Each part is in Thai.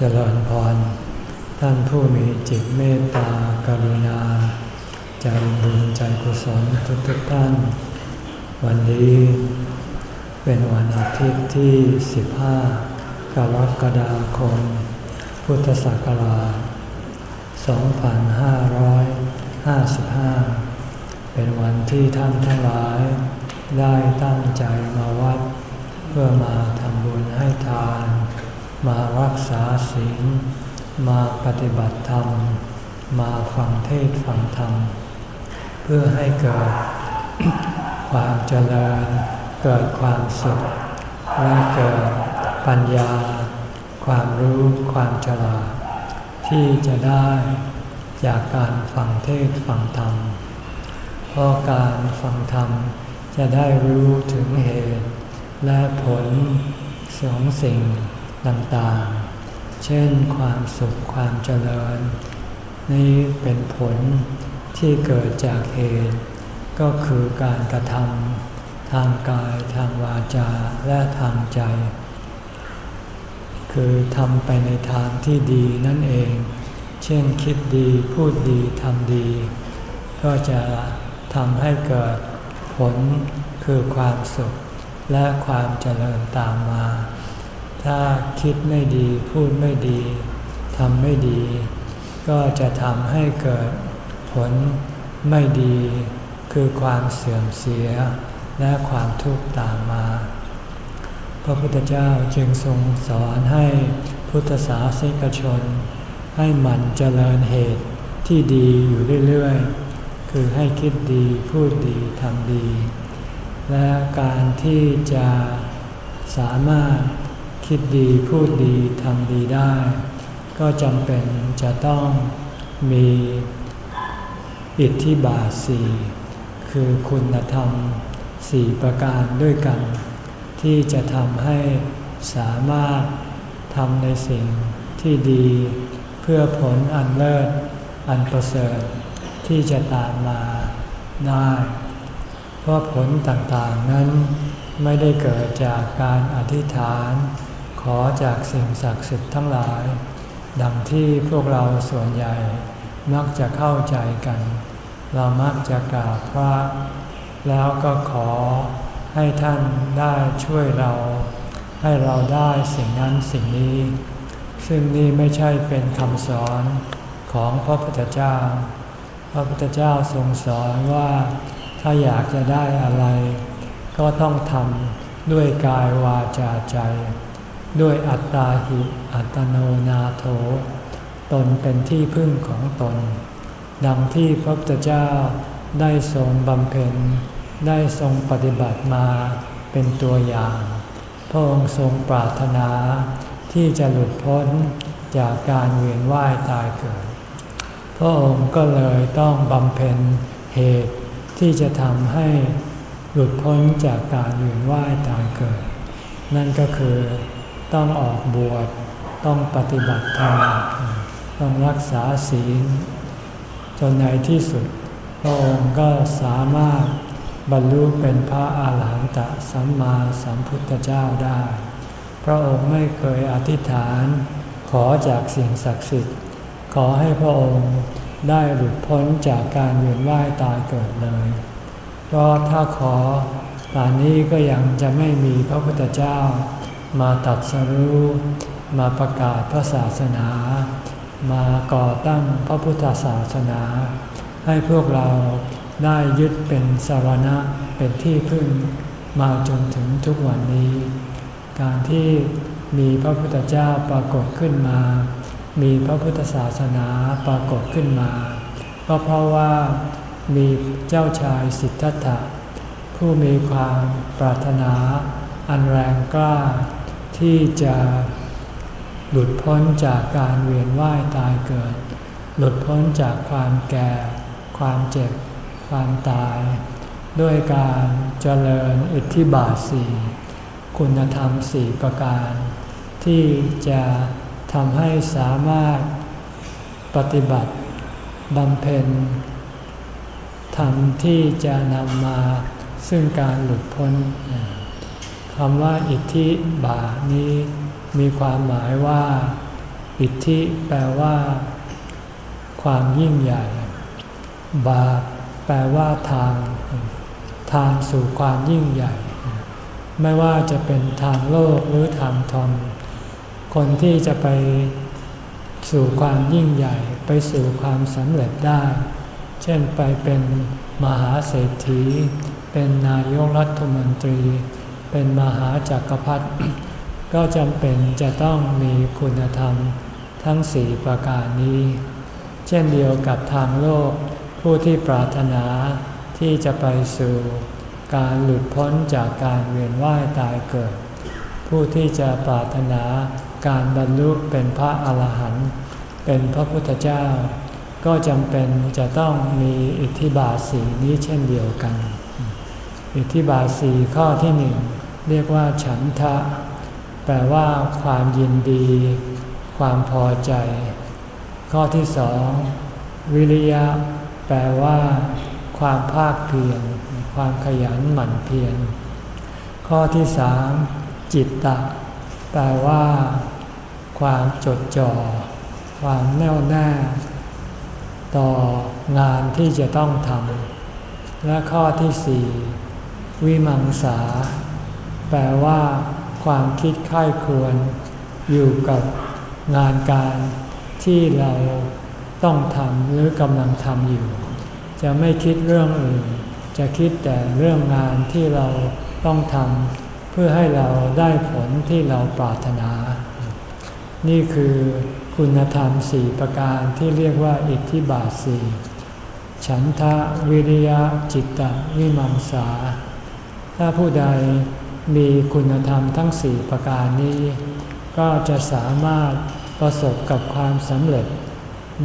เจริญพร ท่านผู้มีจิตเมตตากรุณาใจบุญใจกุศลทุกทุกท่าน วันนี้เป็นวันอาทิตย์ที่ 15 กรกฎาคม พุทธศักราช 2555 เป็นวันที่ท่านทั้งหลาย ได้ตั้งใจมาวัด เพื่อมาทำบุญให้ทาน มารักษาศีล มาปฏิบัติธรรม มาฟังเทศฟังธรรม เพื่อให้เกิดความเจริญ เกิดความสุขและเกิดปัญญา ความรู้ความฉลาดที่จะได้จากการฟังเทศฟังธรรม เพราะการฟังธรรมจะได้รู้ถึงเหตุ และผลสองสิ่ง ต่างๆ เช่นความสุขความเจริญ นี่เป็นผลที่เกิดจากเหตุ ก็คือการกระทำทางกายทางวาจาและทางใจ คือทำไปในทางที่ดีนั่นเอง เช่นคิดดีพูดดีทำดี ก็จะทำให้เกิดผลคือความสุขและความเจริญตามมา ถ้าคิดไม่ดีพูดไม่ดีทำไม่ดี ก็จะทำให้เกิดผลไม่ดี คือความเสื่อมเสียและความทุกข์ตามมา พระพุทธเจ้าจึงทรงสอนให้พุทธศาสนิกชน ให้มันเจริญเหตุที่ดีอยู่เรื่อยๆ คือให้คิดดีพูดดีทำดี และการที่จะสามารถ คิดดีพูดดีทำดีได้ ก็จำเป็นจะต้องมีอิทธิบาทสี่คือคุณธรรมสี่ประการด้วยกัน ที่จะทำให้สามารถทำในสิ่งที่ดี เพื่อผลอันเลิศอันประเสริฐที่จะตามมาได้ เพราะผลต่างๆนั้นไม่ได้เกิดจากการอธิษฐาน ขอจากสิ่งศักดิ์สิทธิ์ทั้งหลาย ดังที่พวกเราส่วนใหญ่มักจะเข้าใจกัน เรามักจะกราบพระ แล้วก็ขอให้ท่านได้ช่วยเรา ให้เราได้สิ่งนั้นสิ่งนี้ ซึ่งนี่ไม่ใช่เป็นคำสอนของพระพุทธเจ้า พระพุทธเจ้าทรงสอนว่าถ้าอยากจะได้อะไร ก็ต้องทำด้วยกายวาจาใจ ด้วยอัตตาหิอัตโนนาโถ ตนเป็นที่พึ่งของตน ดังที่พระพุทธเจ้าได้ทรงบำเพ็ญ ได้ทรงปฏิบัติมาเป็นตัวอย่าง พระองค์ทรงปรารถนาที่จะหลุดพ้นจากการเวียนว่ายตายเกิด พระองค์ก็เลยต้องบำเพ็ญเหตุที่จะทำให้หลุดพ้นจากการเวียนว่ายตายเกิด นั่นก็คือ ต้องออกบวชต้องปฏิบัติธรรมต้องรักษาศีล จนในที่สุดพระองค์ก็สามารถบรรลุเป็นพระอาหารหันตสัมมาสัมพุทธเจ้าได้ พระองค์ไม่เคยอธิษฐาน ขอจากสิ่งศักดิ์สิทธิ์ ขอให้พระองค์ได้หลุดพ้นจากการเวียนว่ายตายเกิดเลย เพราะถ้าขอตอนนี้ก็ยังจะไม่มีพระพุทธเจ้า มาตัดสรู้มาประกาศพระศาสนา มาก่อตั้งพระพุทธศาสนา ให้พวกเราได้ยึดเป็นสารณะเป็นที่พึ่งมาจนถึงทุกวันนี้ การที่มีพระพุทธเจ้าปรากฏขึ้นมา มีพระพุทธศาสนาปรากฏขึ้นมา ก็เพราะว่ามีเจ้าชายสิทธัตถะผู้มีความปรารถนาอันแรงกล้า ที่จะหลุดพ้นจากการเวียนว่ายตายเกิด หลุดพ้นจากความแก่ ความเจ็บ ความตาย ด้วยการเจริญอิทธิบาทสี่คุณธรรมสี่ประการ ที่จะทำให้สามารถปฏิบัติบำเพ็ญธรรมที่จะนำมาซึ่งการหลุดพ้น คำว่าอิทธิบาทนี้มีความหมายว่า อิทธิแปลว่า ความยิ่งใหญ่ บาปแปลว่าทาง ทางสู่ความยิ่งใหญ่ ไม่ว่าจะเป็นทางโลกหรือทางธรรมคนที่จะไปสู่ความยิ่งใหญ่ไปสู่ความสำเร็จได้ เช่นไปเป็นมหาเศรษฐี เป็นนายกรัฐมนตรี เป็นมหาจักรพรรดิก็จำเป็นจะต้องมีคุณธรรมทั้งสี่ประการนี้ เช่นเดียวกับทางโลกผู้ที่ปรารถนาที่จะไปสู่การหลุดพ้นจากการเวียนว่ายตายเกิด ผู้ที่จะปรารถนาการบรรลุเป็นพระอาหารหันต์เป็นพระพุทธเจ้า ก็จำเป็นจะต้องมีอิทธิบาทสีนี้เช่นเดียวกัน อิทธิบาสีข้อที่หนึ่งเรียกว่าฉันทะ แปลว่าความยินดี ความพอใจ ข้อที่สองวิริยะ แปลว่า ความภาคเพียรความขยันหมั่นเพียรข้อที่สามจิตตะ แปลว่า ความจดจ่อ ความแน่วแน่ ต่องานที่จะต้องทำและข้อที่สี่ วิมังสา แปลว่าความคิดค่ายควร อยู่กับงานการที่เราต้องทำหรือกำลังทำอยู่ จะไม่คิดเรื่องอื่น จะคิดแต่เรื่องงานที่เราต้องทำเพื่อให้เราได้ผลที่เราปรารถนา นี่คือคุณธรรมสี่ประการที่เรียกว่าอิทธิบาทสี่ฉันทะวิริยะจิตตวิมังสา ถ้าผู้ใดมีคุณธรรมทั้งสี่ประการนี้ ก็จะสามารถประสบกับความสำเร็จ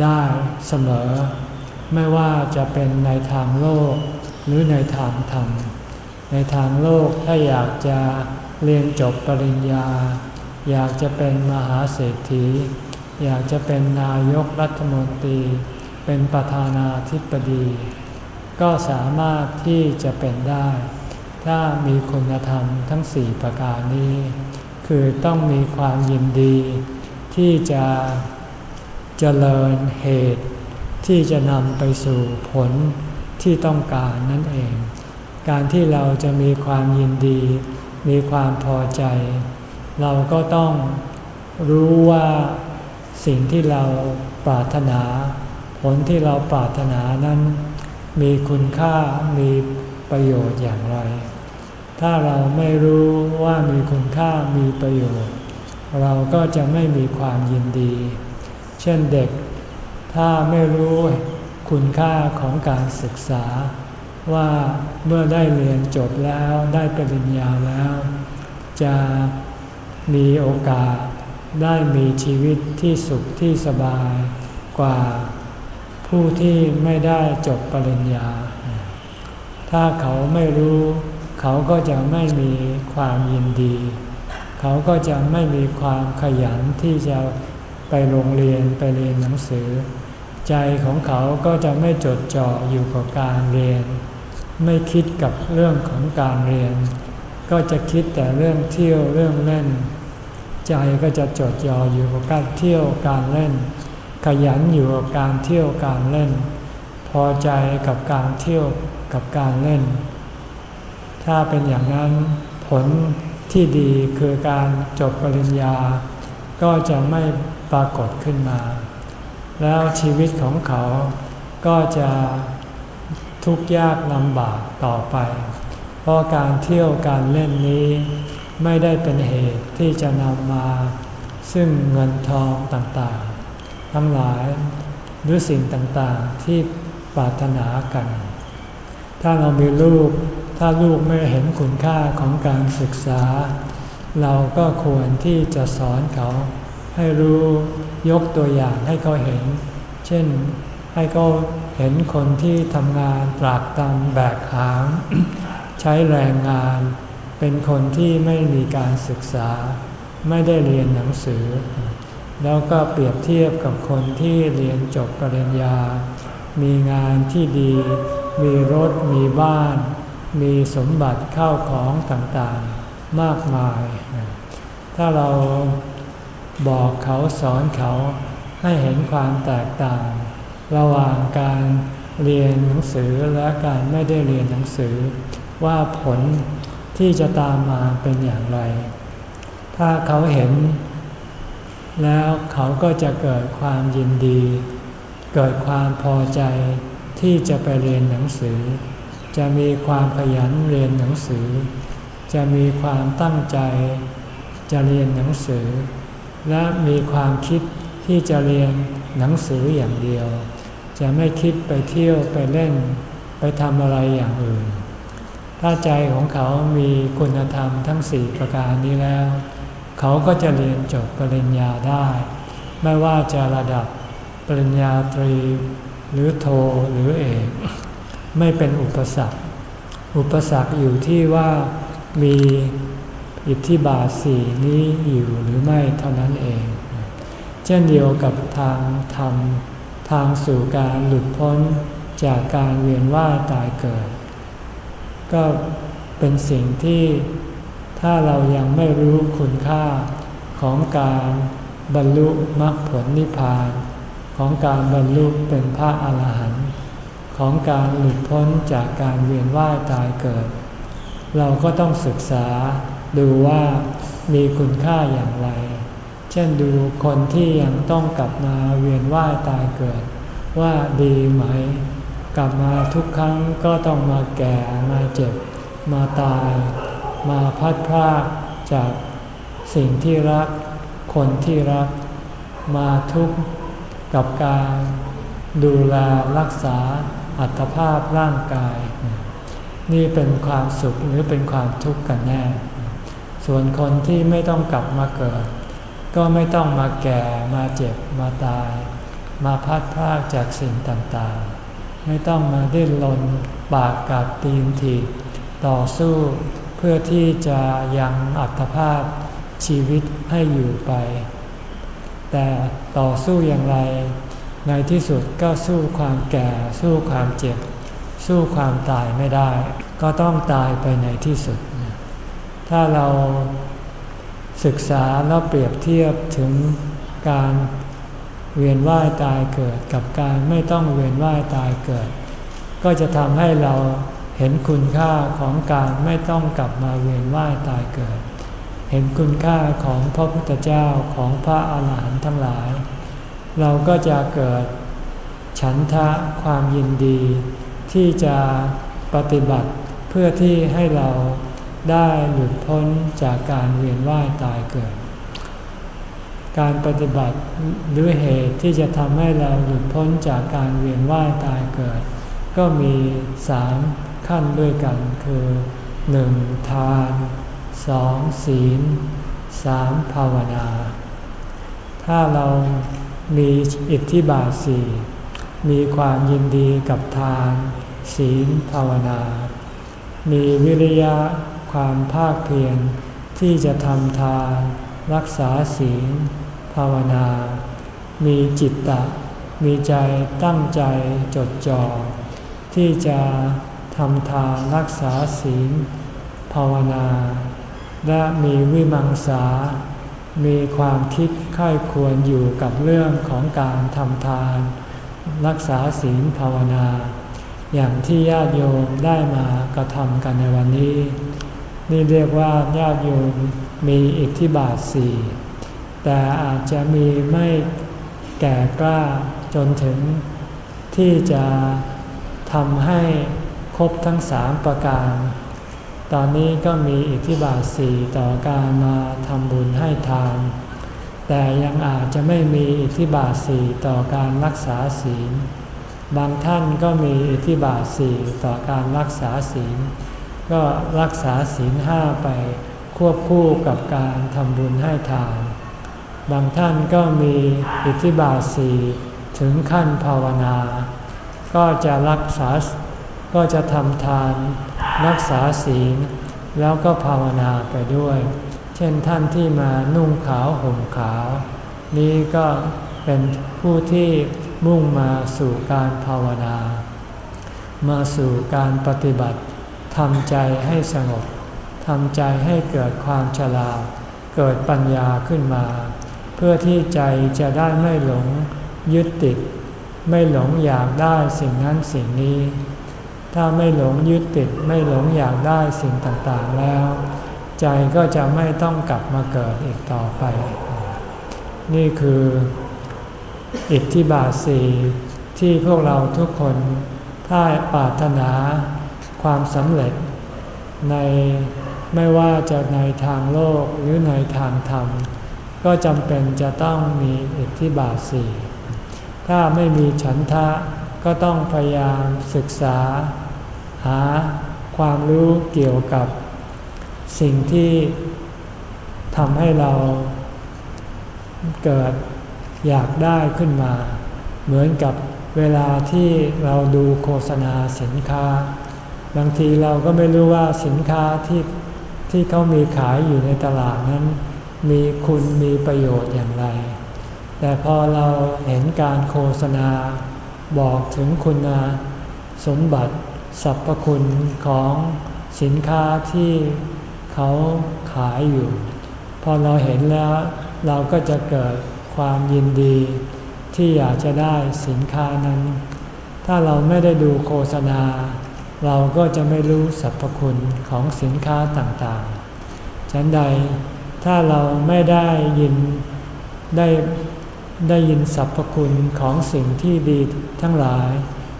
ได้เสมอ ไม่ว่าจะเป็นในทางโลกหรือในทางธรรม ในทางโลกถ้าอยากจะเรียนจบปริญญา อยากจะเป็นมหาเศรษฐี อยากจะเป็นนายกรัฐมนตรี เป็นประธานาธิบดี ก็สามารถที่จะเป็นได้ ถ้ามีคุณธรรมทั้งสี่ประการนี้ คือต้องมีความยินดี ที่จะเจริญเหตุ ที่จะนำไปสู่ผลที่ต้องการนั่นเอง การที่เราจะมีความยินดี มีความพอใจ เราก็ต้องรู้ว่าสิ่งที่เราปรารถนา ผลที่เราปรารถนานั้น มีคุณค่ามีประโยชน์อย่างไร ถ้าเราไม่รู้ว่ามีคุณค่ามีประโยชน์ เราก็จะไม่มีความยินดี เช่นเด็ก ถ้าไม่รู้คุณค่าของการศึกษา ว่าเมื่อได้เรียนจบแล้วได้ปริญญาแล้ว จะมีโอกาสได้มีชีวิตที่สุขที่สบายกว่าผู้ที่ไม่ได้จบปริญญา ถ้าเขาไม่รู้ เขาก็จะไม่มีความยินดี เขาก็จะไม่มีความขยันที่จะไปโรงเรียนไปเรียนหนังสือ ใจของเขาก็จะไม่จดจ่ออยู่กับการเรียน ไม่คิดกับเรื่องของการเรียน ก็จะคิดแต่เรื่องเที่ยวเรื่องเล่น ใจก็จะจดจ่ออยู่กับการเที่ยวการเล่น ขยันอยู่กับการเที่ยวการเล่น พอใจกับการเที่ยวกับการเล่น ถ้าเป็นอย่างนั้นผลที่ดีคือการจบปริญญา ก็จะไม่ปรากฏขึ้นมา แล้วชีวิตของเขาก็จะทุกข์ยากลำบากต่อไป เพราะการเที่ยวการเล่นนี้ไม่ได้เป็นเหตุที่จะนำมา ซึ่งเงินทองต่างๆ ทั้งหลายหรือสิ่งต่างๆที่ปรารถนากัน ถ้าเรามีลูก ถ้าลูกไม่เห็นคุณค่าของการศึกษา เราก็ควรที่จะสอนเขา ให้รู้ยกตัวอย่างให้เขาเห็น เช่นให้เขาเห็นคนที่ทำงานตรากตำแบกหางใช้แรงงาน เป็นคนที่ไม่มีการศึกษา ไม่ได้เรียนหนังสือ แล้วก็เปรียบเทียบกับคนที่เรียนจบปริญญา มีงานที่ดี มีรถมีบ้าน มีสมบัติเข้าของต่างๆมากมาย ถ้าเราบอกเขาสอนเขาให้เห็นความแตกต่าง ระหว่างการเรียนหนังสือและการไม่ได้เรียนหนังสือ ว่าผลที่จะตามมาเป็นอย่างไร ถ้าเขาเห็น แล้วเขาก็จะเกิดความยินดี เกิดความพอใจที่จะไปเรียนหนังสือ จะมีความขยันเรียนหนังสือ จะมีความตั้งใจจะเรียนหนังสือ และมีความคิดที่จะเรียนหนังสืออย่างเดียว จะไม่คิดไปเที่ยวไปเล่น ไปทำอะไรอย่างอื่น ถ้าใจของเขามีคุณธรรมทั้งสี่ประการนี้แล้ว เขาก็จะเรียนจบปริญญาได้ ไม่ว่าจะระดับปริญญาตรี หรือโทหรือเอก ไม่เป็นอุปสรรค อุปสรรคอยู่ที่ว่ามีอิทธิบาทสี่นี้อยู่หรือไม่เท่านั้นเอง เช่นเดียวกับทางธรรมทางสู่การหลุดพ้นจากการเวียนว่ายตายเกิด ก็เป็นสิ่งที่ถ้าเรายังไม่รู้คุณค่าของการบรรลุมรรคผลนิพพาน ของการบรรลุเป็นพระอาหารหันต์ ของการหลุดพ้นจากการเวียนว่ายตายเกิด เราก็ต้องศึกษาดูว่ามีคุณค่าอย่างไร เช่นดูคนที่ยังต้องกลับมาเวียนว่ายตายเกิด ว่าดีไหม กลับมาทุกครั้งก็ต้องมาแก่มาเจ็บ มาตาย มาพัดพรากจากสิ่งที่รัก คนที่รัก มาทุกข์กับการดูแลรักษา อัตภาพร่างกาย นี่เป็นความสุขหรือเป็นความทุกข์กันแน่ ส่วนคนที่ไม่ต้องกลับมาเกิด ก็ไม่ต้องมาแก่มาเจ็บมาตาย มาพัดพากจากสิ่งต่างๆ ไม่ต้องมาดิ้นรนปากกัดตีนถีบต่อสู้เพื่อที่จะยังอัตภาพชีวิตให้อยู่ไป แต่ต่อสู้อย่างไร ในที่สุดก็สู้ความแก่ สู้ความเจ็บ สู้ความตายไม่ได้ ก็ต้องตายไปในที่สุด ถ้าเราศึกษาแล้วเปรียบเทียบถึงการเวียนว่ายตายเกิดกับการไม่ต้องเวียนว่ายตายเกิด ก็จะทำให้เราเห็นคุณค่าของการไม่ต้องกลับมาเวียนว่ายตายเกิด เห็นคุณค่าของพระพุทธเจ้าของพระอาหารหันต์ทั้งหลาย เราก็จะเกิดฉันทะความยินดี ที่จะปฏิบัติเพื่อที่ให้เราได้หลุดพ้นจากการเวียนว่ายตายเกิด การปฏิบัติหรือเหตุที่จะทำให้เราหลุดพ้นจากการเวียนว่ายตายเกิด ก็มีสามขั้นด้วยกันคือหนึ่งทานสองศีลสามภาวนา ถ้าเรา มีอิทธิบาทสี่มีความยินดีกับทาน ศีลภาวนา มีวิริยะความภาคเพียรที่จะทำทานรักษาศีล ภาวนา มีจิตตะ มีใจตั้งใจจดจ่อที่จะทำทานรักษาศีล ภาวนา และมีวิมังสา มีความคิดค่ายควรอยู่กับเรื่องของการทำทาน รักษาศีลภาวนา อย่างที่ญาติโยมได้มากระทำกันในวันนี้ นี่เรียกว่าญาติโยมมีอิทธิบาทสี่แต่อาจจะมีไม่แก่กล้าจนถึงที่จะทำให้ครบทั้งสามประการ ตอนนี้ก็มีอิทธิบาทสี่ต่อการมาทำบุญให้ทาน แต่ยังอาจจะไม่มีอิทธิบาทสี่ต่อการรักษาศีล บางท่านก็มีอิทธิบาทสี่ต่อการรักษาศีล ก็รักษาศีลห้าไปควบคู่กับการทำบุญให้ทาน บางท่านก็มีอิทธิบาทสี่ถึงขั้นภาวนา ก็จะรักษา ก็จะทำทาน รักษาศีลแล้วก็ภาวนาไปด้วย เช่นท่านที่มานุ่งขาวห่มขาว นี้ก็เป็นผู้ที่มุ่งมาสู่การภาวนา มาสู่การปฏิบัติทำใจให้สงบทำใจให้เกิดความฉลาด เกิดปัญญาขึ้นมา เพื่อที่ใจจะได้ไม่หลงยึดติด ไม่หลงอยากได้สิ่งนั้นสิ่งนี้ ถ้าไม่หลงยึดติดไม่หลงอยากได้สิ่งต่างๆแล้ว ใจก็จะไม่ต้องกลับมาเกิดอีกต่อไป นี่คืออิทธิบาทสี่ที่พวกเราทุกคนถ้าปรารถนาความสำเร็จ ในไม่ว่าจะในทางโลกหรือในทางธรรม ก็จำเป็นจะต้องมีอิทธิบาทสี่ถ้าไม่มีฉันทะก็ต้องพยายามศึกษา หาความรู้เกี่ยวกับสิ่งที่ทำให้เราเกิดอยากได้ขึ้นมา เหมือนกับเวลาที่เราดูโฆษณาสินค้า บางทีเราก็ไม่รู้ว่าสินค้าที่ที่เขามีขายอยู่ในตลาดนั้น มีคุณมีประโยชน์อย่างไร แต่พอเราเห็นการโฆษณาบอกถึงคุณสมบัติ สรรพคุณของสินค้าที่เขาขายอยู่ พอเราเห็นแล้วเราก็จะเกิดความยินดีที่อยากจะได้สินค้านั้น ถ้าเราไม่ได้ดูโฆษณา เราก็จะไม่รู้สรรพคุณของสินค้าต่างๆ ฉันใดถ้าเราไม่ได้ยินได้ได้ยินสรรพคุณของสิ่งที่ดีทั้งหลาย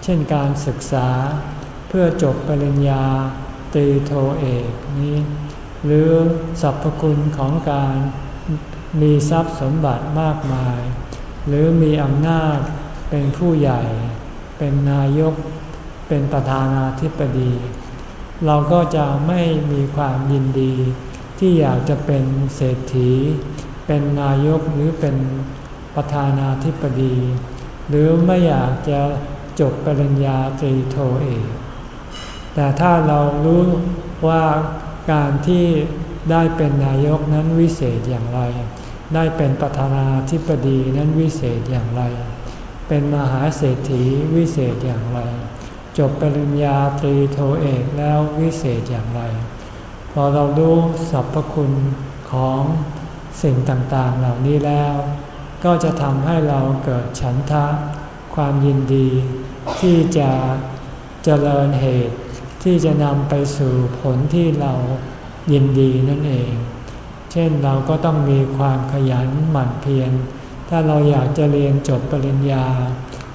เช่นการศึกษา พื่อจบปริญญาตรีโทเอกนี้ หรือสรรพคุณของการมีทรัพย์สมบัติมากมาย หรือมีอำนาจเป็นผู้ใหญ่ เป็นนายก เป็นประธานาธิบดี เราก็จะไม่มีความยินดี ที่อยากจะเป็นเศรษฐี เป็นนายกหรือเป็นประธานาธิบดี หรือไม่อยากจะจบปริญญาตรีโทเอก แต่ถ้าเรารู้ว่าการที่ได้เป็นนายกนั้นวิเศษอย่างไร ได้เป็นประธานาธิบดีนั้นวิเศษอย่างไร เป็นมหาเศรษฐีวิเศษอย่างไร จบปริญญาตรีโทเอกแล้ววิเศษอย่างไร พอเรารู้สรรพคุณของสิ่งต่างๆเหล่านี้แล้ว ก็จะทำให้เราเกิดฉันทะ ความยินดี ที่จะเจริญเหตุ ที่จะนำไปสู่ผลที่เรายินดีนั่นเอง เช่นเราก็ต้องมีความขยันหมั่นเพียร ถ้าเราอยากจะเรียนจบปริญญา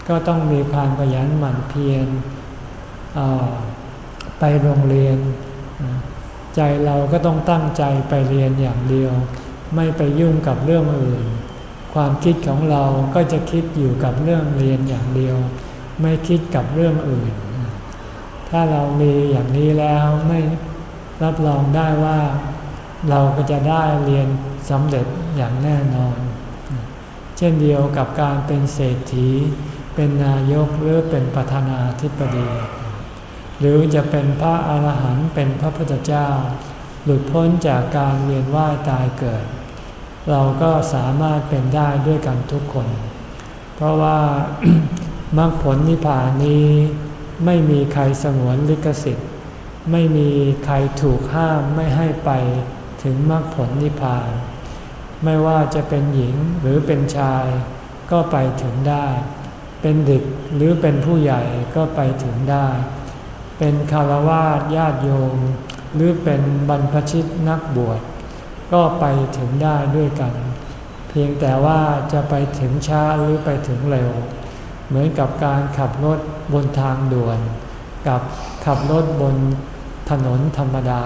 ก็ต้องมีความขยันหมั่นเพียรไปโรงเรียน ใจเราก็ต้องตั้งใจไปเรียนอย่างเดียว ไม่ไปยุ่งกับเรื่องอื่น ความคิดของเราก็จะคิดอยู่กับเรื่องเรียนอย่างเดียว ไม่คิดกับเรื่องอื่น ถ้าเรามีอย่างนี้แล้วไม่รับรองได้ว่า เราก็จะได้เรียนสำเร็จอย่างแน่นอน เช่นเดียวกับการเป็นเศรษฐี เป็นนายกหรือเป็นประธานาธิบดี หรือจะเป็นพระอาหารหันต์เป็นพระพุทธเจ้า หลุดพ้นจากการเวียนว่ายตายเกิด เราก็สามารถเป็นได้ด้วยกันทุกคน เพราะว่ามรรคผลนิพพานนี้ ไม่มีใครสงวนลิขสิทธิ์ ไม่มีใครถูกห้ามไม่ให้ไปถึงมรรคผลนิพพาน ไม่ว่าจะเป็นหญิงหรือเป็นชาย ก็ไปถึงได้ เป็นเด็กหรือเป็นผู้ใหญ่ก็ไปถึงได้ เป็นคารวาสญาติโยม หรือเป็นบรรพชิตนักบวช ก็ไปถึงได้ด้วยกัน เพียงแต่ว่าจะไปถึงช้าหรือไปถึงเร็ว เหมือนกับการขับรถบนทางด่วน กับขับรถบนถนนธรรมดา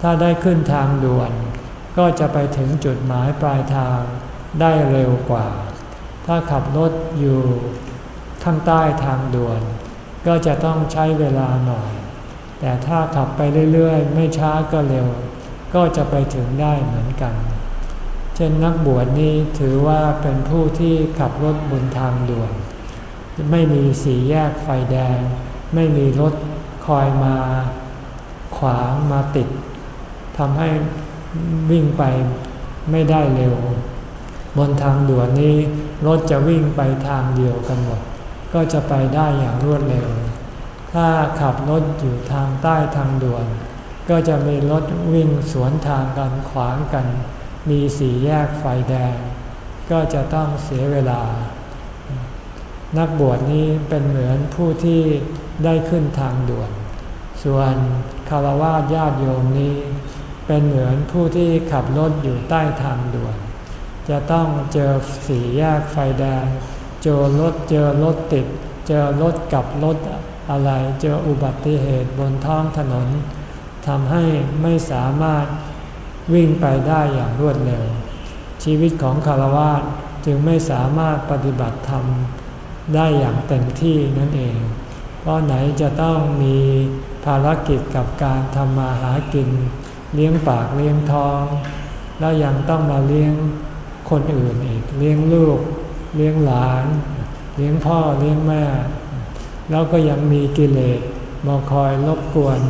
ถ้าได้ขึ้นทางด่วน ก็จะไปถึงจุดหมายปลายทางได้เร็วกว่า ถ้าขับรถอยู่ข้างใต้ทางด่วน ก็จะต้องใช้เวลาหน่อย แต่ถ้าขับไปเรื่อยๆ ไม่ช้าก็เร็ว ก็จะไปถึงได้เหมือนกัน เช่นนักบวชนี้ถือว่าเป็นผู้ที่ขับรถบนทางด่วน ไม่มีสีแยกไฟแดง ไม่มีรถคอยมาขวางมาติดทำให้วิ่งไปไม่ได้เร็ว บนทางด่วนนี้รถจะวิ่งไปทางเดียวกันหมด ก็จะไปได้อย่างรวดเร็ว ถ้าขับรถอยู่ทางใต้ทางด่วน ก็จะมีรถวิ่งสวนทางกันขวางกัน มีสีแยกไฟแดง ก็จะต้องเสียเวลา นักบวชนี้เป็นเหมือนผู้ที่ได้ขึ้นทางด่วน ส่วนคารวะญาติโยมนี้ เป็นเหมือนผู้ที่ขับรถอยู่ใต้ทางด่วน จะต้องเจอสีแยกไฟแดง เจอรถเจอรถติด เจอรถกับรถอะไร เจออุบัติเหตุบนท้องถนนทำให้ไม่สามารถวิ่งไปได้อย่างรวดเร็ว ชีวิตของคารวะจึงไม่สามารถปฏิบัติธรรม ได้อย่างเต็มที่นั่นเอง เพราะไหนจะต้องมีภารกิจกับการทำมาหากิน เลี้ยงปากเลี้ยงท้อง แล้วยังต้องมาเลี้ยงคนอื่นอีก เลี้ยงลูก เลี้ยงหลาน เลี้ยงพ่อเลี้ยงแม่ แล้วก็ยังมีกิเลสมาคอยรบกวน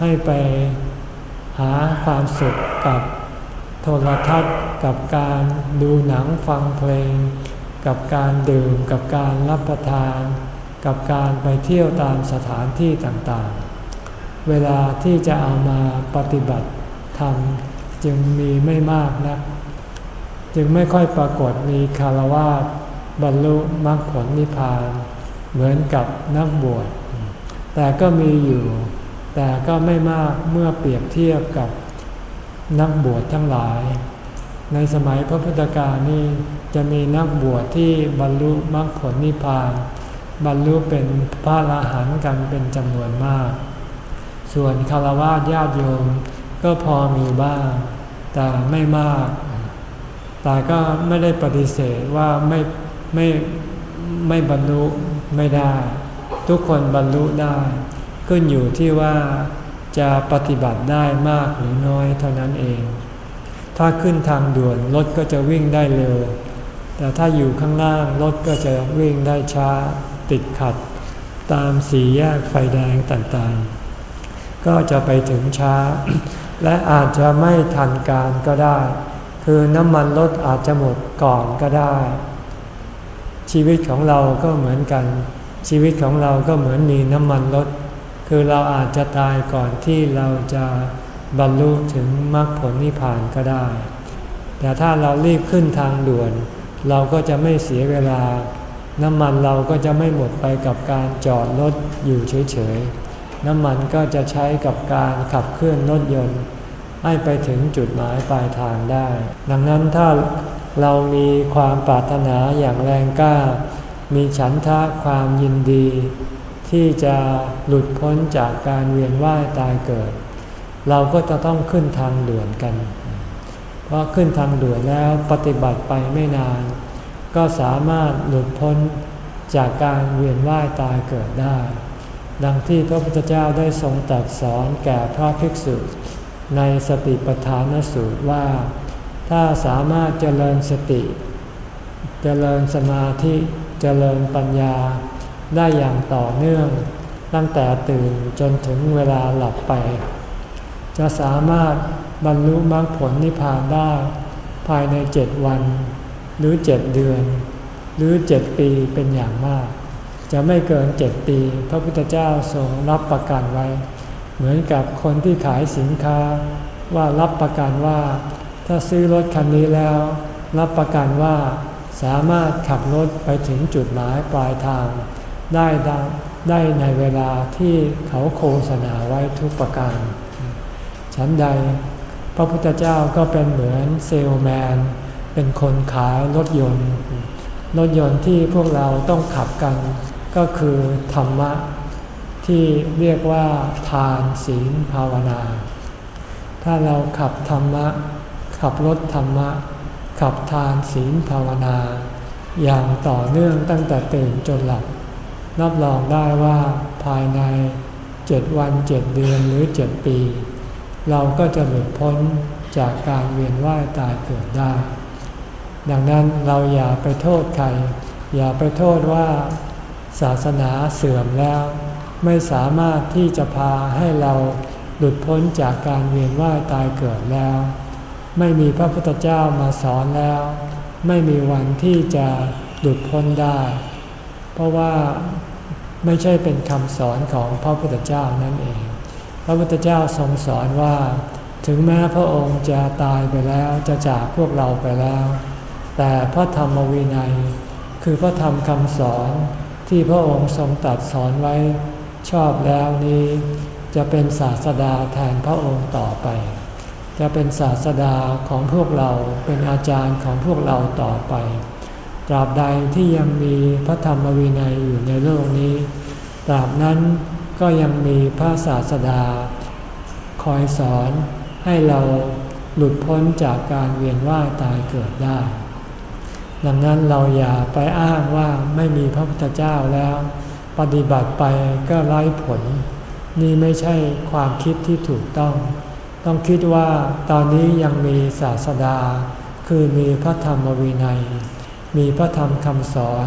ให้ไปหาความสุขกับโทรทัศน์กับการดูหนังฟังเพลง กับการดื่มกับการรับประทาน กับการไปเที่ยวตามสถานที่ต่างๆ เวลาที่จะเอามาปฏิบัติธรรมจึงมีไม่มากนะัก จึงไม่ค่อยปรากฏมีคารวะบรรลุมรรคผลนิพพาน เหมือนกับนักบวช แต่ก็มีอยู่ แต่ก็ไม่มากเมื่อเปรียบเทียบกับนักบวชทั้งหลาย ในสมัยพระพุทธกาลนี่จะมีนักบวชที่บรรลุมรรคผลนิพพาน บรรลุเป็นพระอรหันต์กันเป็นจำนวนมาก ส่วนคารวะญาติโยมก็พอมีบ้าง แต่ไม่มาก แต่ก็ไม่ได้ปฏิเสธว่าไม่ไม่ไม่บรรลุไม่ได้ ทุกคนบรรลุได้ ขึ้นอยู่ที่ว่าจะปฏิบัติได้มากหรือน้อยเท่านั้นเอง ถ้าขึ้นทางด่วนรถก็จะวิ่งได้เร็ว แต่ถ้าอยู่ข้างล่างรถก็จะวิ่งได้ช้าติดขัด ตามสีแยกไฟแดงต่างๆ ก็จะไปถึงช้า และอาจจะไม่ทันการก็ได้ คือน้ำมันรถอาจจะหมดก่อนก็ได้ ชีวิตของเราก็เหมือนกัน ชีวิตของเราก็เหมือนมีน้ำมันรถคือเราอาจจะตายก่อนที่เราจะ บรรลุถึงมรรคผลนิพพานก็ได้ แต่ถ้าเรารีบขึ้นทางด่วน เราก็จะไม่เสียเวลา น้ำมันเราก็จะไม่หมดไปกับการจอดรถอยู่เฉยๆ น้ำมันก็จะใช้กับการขับเคลื่อนรถยนต์ ให้ไปถึงจุดหมายปลายทางได้ ดังนั้นถ้าเรามีความปรารถนาอย่างแรงกล้า มีฉันทะความยินดี ที่จะหลุดพ้นจากการเวียนว่ายตายเกิด เราก็จะต้องขึ้นทางด่วนกัน เพราะขึ้นทางด่วนแล้วปฏิบัติไปไม่นาน ก็สามารถหลุดพ้นจากการเวียนว่ายตายเกิดได้ ดังที่พระพุทธเจ้าได้ทรงตรัสสอนแก่พระภิกษุในสติปัฏฐานสูตรว่า ถ้าสามารถเจริญสติ เจริญสมาธิเจริญปัญญาได้อย่างต่อเนื่อง ตั้งแต่ตื่นจนถึงเวลาหลับไป จะสามารถบรรลุมรรคผลนิพพานได้ภายในเจ็ดวัน หรือเจ็ดเดือน หรือเจ็ดปีเป็นอย่างมาก จะไม่เกินเจ็ดปี พระพุทธเจ้าทรงรับประกันไว้ เหมือนกับคนที่ขายสินค้า ว่ารับประกันว่า ถ้าซื้อรถคันนี้แล้ว รับประกันว่าสามารถขับรถไปถึงจุดหมายปลายทาง ได้ได้ในเวลาที่เขาโฆษณาไว้ทุกประการ ฉันใด พระพุทธเจ้าก็เป็นเหมือนเซลแมน เป็นคนขายรถยนต์ รถยนต์ที่พวกเราต้องขับกัน ก็คือธรรมะ ที่เรียกว่าทานศีลภาวนา ถ้าเราขับธรรมะ ขับรถธรรมะ ขับทานศีลภาวนา อย่างต่อเนื่องตั้งแต่ตื่นจนหลับรับรองได้ว่าภายในเจ็ดวันเจ็ดเดือนหรือเจ็ดปี เราก็จะหลุดพ้นจากการเวียนว่ายตายเกิดได้ ดังนั้นเราอย่าไปโทษใคร อย่าไปโทษว่าศาสนาเสื่อมแล้ว ไม่สามารถที่จะพาให้เราหลุดพ้นจากการเวียนว่ายตายเกิดแล้ว ไม่มีพระพุทธเจ้ามาสอนแล้ว ไม่มีวันที่จะหลุดพ้นได้ เพราะว่าไม่ใช่เป็นคำสอนของพระพุทธเจ้านั่นเอง ระพุทธเจ้าทรงสอนว่า ถึงแม้พระองค์จะตายไปแล้วจะจากพวกเราไปแล้ว แต่พระธรรมวินัย คือพระธรรมคำสอนที่พระองค์ทรงตรัสสอนไว้ชอบแล้วนี้ จะเป็นศาสดาแทนพระองค์ต่อไป จะเป็นศาสดาของพวกเราเป็นอาจารย์ของพวกเราต่อไป ตราบใดที่ยังมีพระธรรมวินัยอยู่ในโลกนี้ ตราบนั้น ก็ยังมีพระศาสดา คอยสอนให้เราหลุดพ้นจากการเวียนว่ายตายเกิดได้ ดังนั้นเราอย่าไปอ้างว่าไม่มีพระพุทธเจ้าแล้ว ปฏิบัติไปก็ไร้ผล นี่ไม่ใช่ความคิดที่ถูกต้อง ต้องคิดว่าตอนนี้ยังมีศาสดา คือมีพระธรรมวินัย มีพระธรรมคำสอน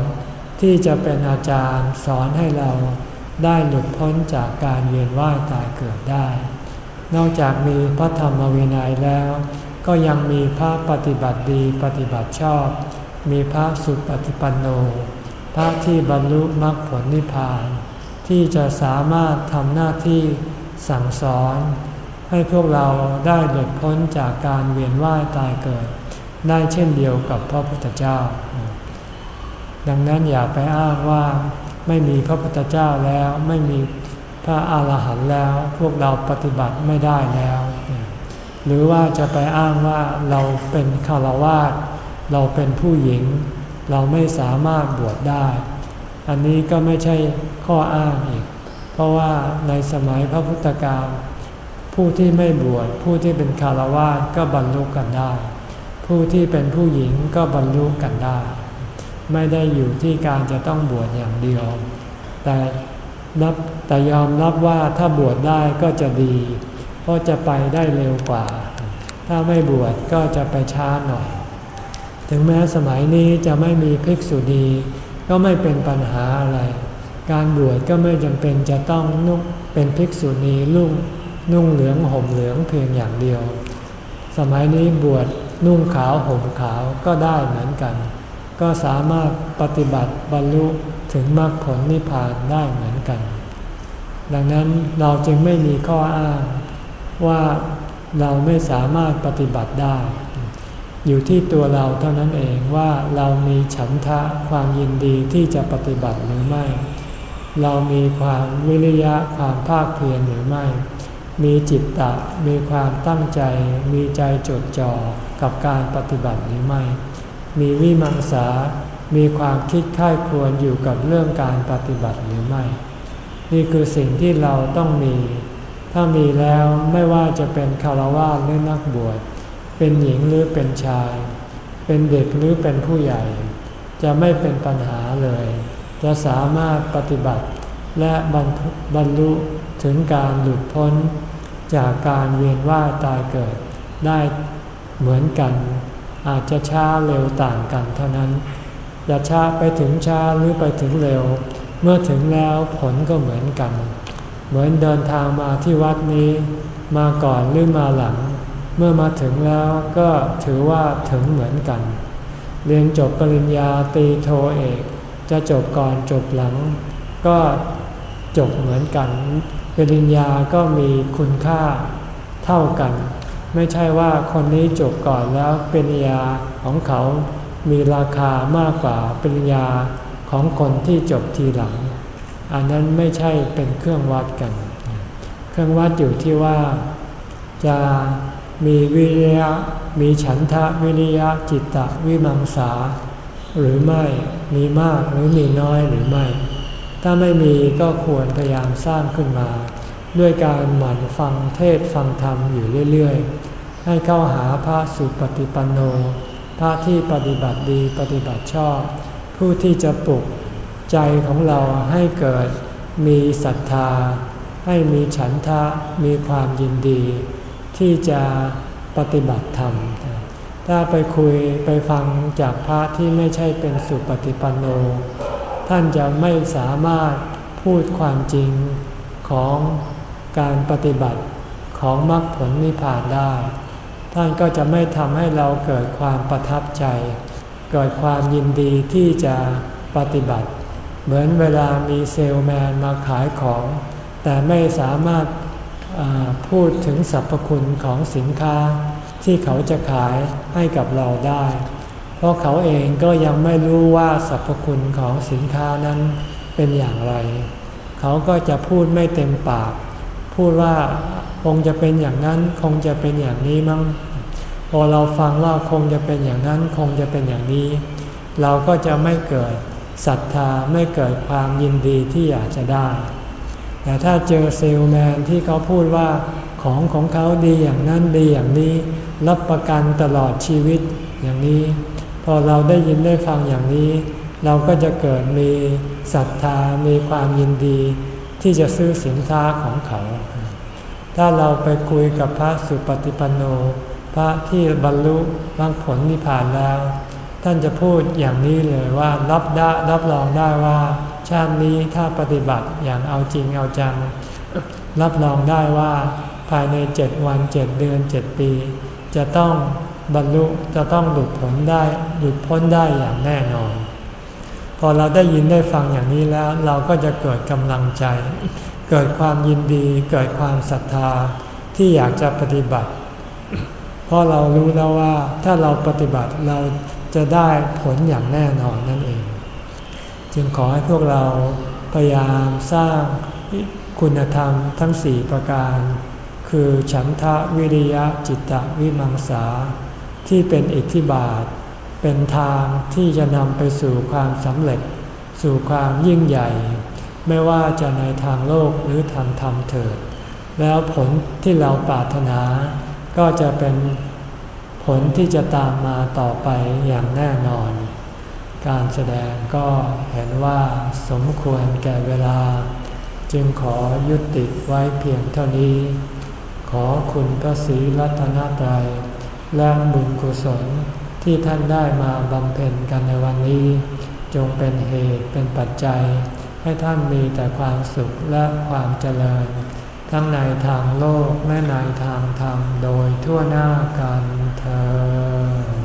ที่จะเป็นอาจารย์สอนให้เรา ได้หลุดพ้นจากการเวียนว่ายตายเกิดได้ นอกจากมีพระธรรมวินัยแล้ว ก็ยังมีพระปฏิบัติดีปฏิบัติชอบ มีพระสุปฏิปันโน พระที่บรรลุมรรคผลนิพพาน ที่จะสามารถทำหน้าที่สั่งสอน ให้พวกเราได้หลุดพ้นจากการเวียนว่ายตายเกิด ได้เช่นเดียวกับพระพุทธเจ้า ดังนั้นอย่าไปอ้างว่า ไม่มีพระพุทธเจ้าแล้ว ไม่มีพระอาหารหันต์แล้ว พวกเราปฏิบัติไม่ได้แล้ว หรือว่าจะไปอ้างว่าเราเป็นคารวาสเราเป็นผู้หญิง เราไม่สามารถบวชได้ อันนี้ก็ไม่ใช่ข้ออ้างอีก เพราะว่าในสมัยพระพุทธการผู้ที่ไม่บวชผู้ที่เป็นคารวาสก็บรรลุกันได้ ผู้ที่เป็นผู้หญิงก็บรรลุกันได้ ไม่ได้อยู่ที่การจะต้องบวชอย่างเดียว แต่นับแต่ยอมรับว่าถ้าบวชได้ก็จะดี เพราะจะไปได้เร็วกว่า ถ้าไม่บวชก็จะไปช้าหน่อย ถึงแม้สมัยนี้จะไม่มีภิกษุณีก็ไม่เป็นปัญหาอะไร การบวชก็ไม่จำเป็นจะต้องนุ่งเป็นภิกษุณีลุ่งนุ่งเหลืองห่มเหลืองเพียงอย่างเดียว สมัยนี้บวชนุ่งขาวห่มขาวก็ได้เหมือนกัน ก็สามารถปฏิบัติบรรลุถึงมรรคผลนิพพานได้เหมือนกัน ดังนั้นเราจึงไม่มีข้ออ้างว่าเราไม่สามารถปฏิบัติได้ อยู่ที่ตัวเราเท่านั้นเองว่าเรามีฉันทะความยินดีที่จะปฏิบัติหรือไม่ เรามีความวิริยะความภาคเพียรหรือไม่ มีจิตตะมีความตั้งใจ มีใจจดจ่อกับการปฏิบัติหรือไม่ มีวิมังสา มีความคิดค่ายควรอยู่กับเรื่องการปฏิบัติหรือไม่ นี่คือสิ่งที่เราต้องมี ถ้ามีแล้วไม่ว่าจะเป็นคารวะหรือนักบวช เป็นหญิงหรือเป็นชาย เป็นเด็กหรือเป็นผู้ใหญ่ จะไม่เป็นปัญหาเลย จะสามารถปฏิบัติและบรรลุถึงการหลุดพ้นจากการเวียนว่ายตายเกิดได้เหมือนกัน อาจจะช้าเร็วต่างกันเท่านั้น จะช้าไปถึงช้าหรือไปถึงเร็ว เมื่อถึงแล้วผลก็เหมือนกัน เหมือนเดินทางมาที่วัดนี้ มาก่อนหรือมาหลัง เมื่อมาถึงแล้วก็ถือว่าถึงเหมือนกัน เรียนจบปริญญาตีโทเอก จะจบก่อนจบหลัง ก็จบเหมือนกัน ปริญญาก็มีคุณค่าเท่ากัน ไม่ใช่ว่าคนนี้จบก่อนแล้วปริญญาของเขามีราคามากกว่าปริญญาของคนที่จบทีหลัง อันนั้นไม่ใช่เป็นเครื่องวัดกัน เครื่องวัดอยู่ที่ว่า จะมีวิริยะมีฉันทะวิริยะจิตตะวิมังสา หรือไม่มีมากหรือมีน้อยหรือไม่ ถ้าไม่มีก็ควรพยายามสร้างขึ้นมา ด้วยการหมั่นฟังเทศฟังธรรมอยู่เรื่อยๆ ให้เข้าหาพระสุปฏิปันโน พระที่ปฏิบัติดีปฏิบัติชอบ ผู้ที่จะปลุกใจของเราให้เกิดมีศรัทธา ให้มีฉันทะมีความยินดี ที่จะปฏิบัติธรรม ถ้าไปคุยไปฟังจากพระที่ไม่ใช่เป็นสุปฏิปันโน ท่านจะไม่สามารถพูดความจริงของ การปฏิบัติของมรรคผลนิพพานได้ ท่านก็จะไม่ทำให้เราเกิดความประทับใจ เกิดความยินดีที่จะปฏิบัติ เหมือนเวลามีเซลแมนมาขายของ แต่ไม่สามารถพูดถึงสรรพคุณของสินค้าที่เขาจะขายให้กับเราได้ เพราะเขาเองก็ยังไม่รู้ว่าสรรพคุณของสินค้านั้นเป็นอย่างไร เขาก็จะพูดไม่เต็มปาก พูดว่าคงจะเป็นอย่างนั้น คงจะเป็นอย่างนี้มั้งพอเราฟังว่าคงจะเป็นอย่างนั้น คงจะเป็นอย่างนี้ เราก็จะไม่เกิดศรัทธาไม่เกิดความยินดีที่อยากจะได้ แต่ถ้าเจอเซลแมนที่เขาพูดว่าของของเขาดีอย่างนั้นดีอย่างนี้ รับประกันตลอดชีวิตอย่างนี้ พอเราได้ยินได้ฟังอย่างนี้ เราก็จะเกิดมีศรัทธามีความยินดี ที่จะซื้อสินค้าของเขา ถ้าเราไปคุยกับพระสุปฏิปันโน พระที่บรรลุมรรคผลนิพพานแล้ว ท่านจะพูดอย่างนี้เลยว่ารับได้รับรองได้ว่า ชาตินี้ถ้าปฏิบัติอย่างเอาจริงเอาจัง รับรองได้ว่าภายในเจ็ดวันเจ็ดเดือนเจ็ดปี จะต้องบรรลุจะต้องหลุดผลได้หลุดพ้นได้อย่างแน่นอน พอเราได้ยินได้ฟังอย่างนี้แล้ว เราก็จะเกิดกำลังใจ เกิดความยินดี เกิดความศรัทธาที่อยากจะปฏิบัติ เพราะเรารู้แล้วว่าถ้าเราปฏิบัติเราจะได้ผลอย่างแน่นอนนั่นเอง จึงขอให้พวกเราพยายามสร้างคุณธรรมทั้งสี่ประการ คือฉันทะวิริยะจิตตวิมังสาที่เป็นอิทธิบาท เป็นทางที่จะนำไปสู่ความสำเร็จ สู่ความยิ่งใหญ่ ไม่ว่าจะในทางโลกหรือทางธรรมเถิด แล้วผลที่เราปรารถนา ก็จะเป็นผลที่จะตามมาต่อไปอย่างแน่นอน การแสดงก็เห็นว่าสมควรแก่เวลา จึงขอยุติไว้เพียงเท่านี้ ขอคุณพระศรีรัตนตรัยและบุญกุศล ที่ท่านได้มาบำเพ็ญกันในวันนี้ จงเป็นเหตุเป็นปัจจัย ให้ท่านมีแต่ความสุขและความเจริญ ทั้งในทางโลกและในทางธรรมโดยทั่วหน้ากันเธอ